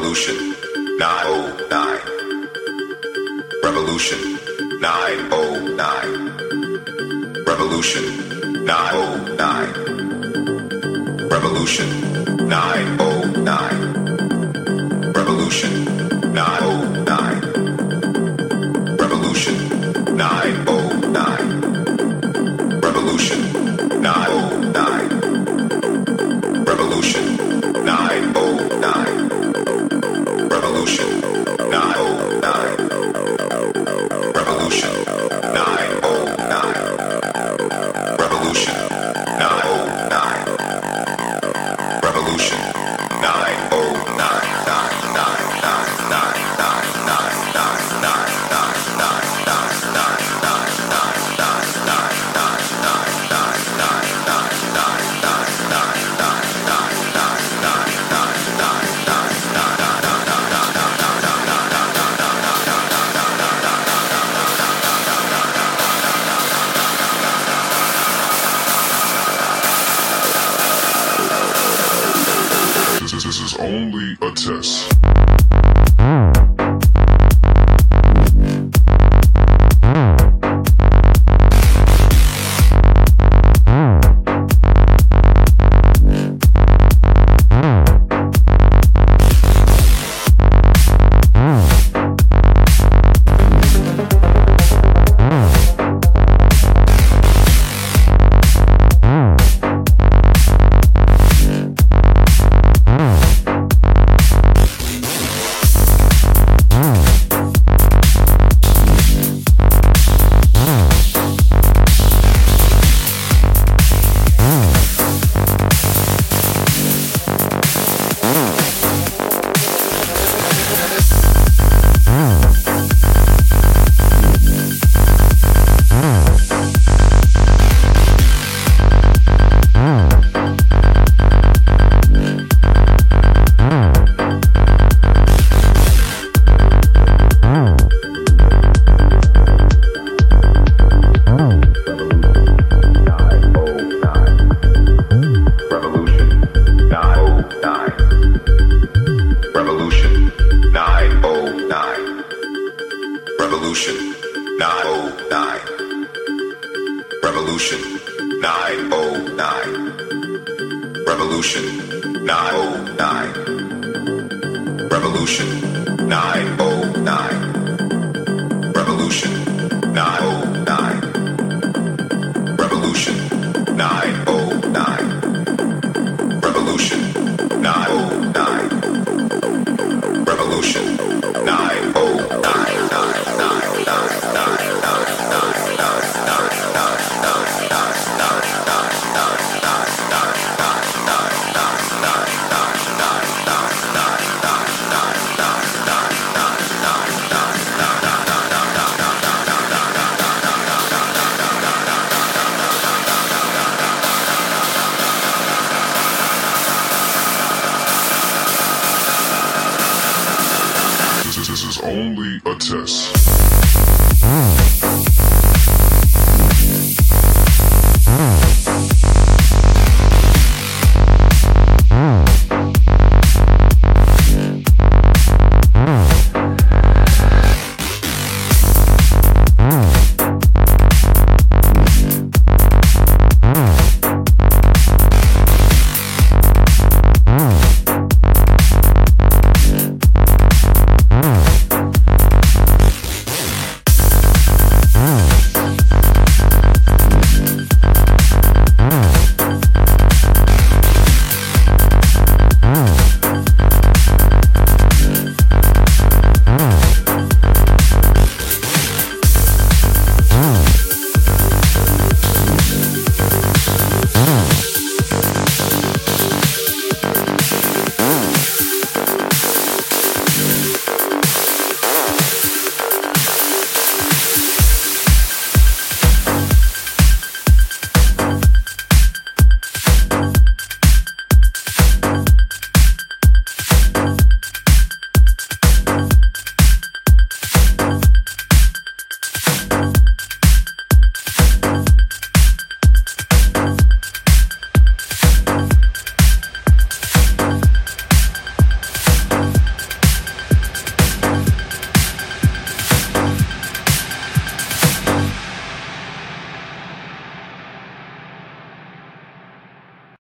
Revolution 909. Revolution 909. Revolution 909. Revolution 909. Revolution 909. show. Only a test. Revolution 909. Revolution 909. Revolution 909. Revolution 909. Revolution 909. Success.